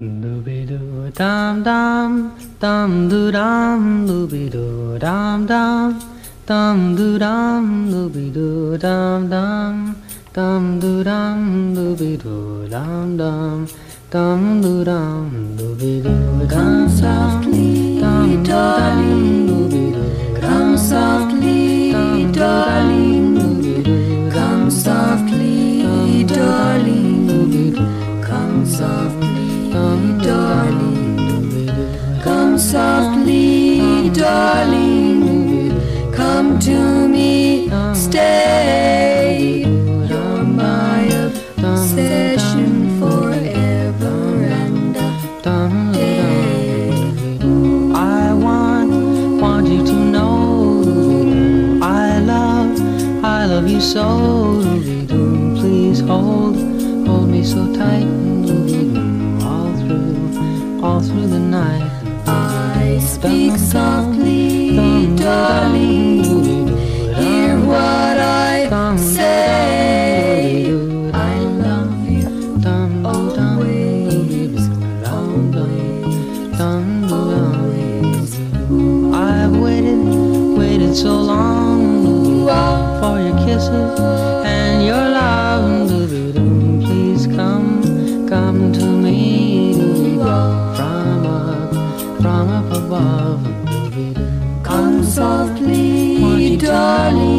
Dooby doo dum dum dum doo dum dooby doo dum dum dum doo dum darling. Come softly, darling. Come to me, stay. You're my obsession forever and a day. I want, want you to know I love, I love you so. Please hold, hold night. I speak softly, darling. Hear what I say. I love you always, always. I've waited, waited so long ah. for your kisses and your above. Come softly, darling.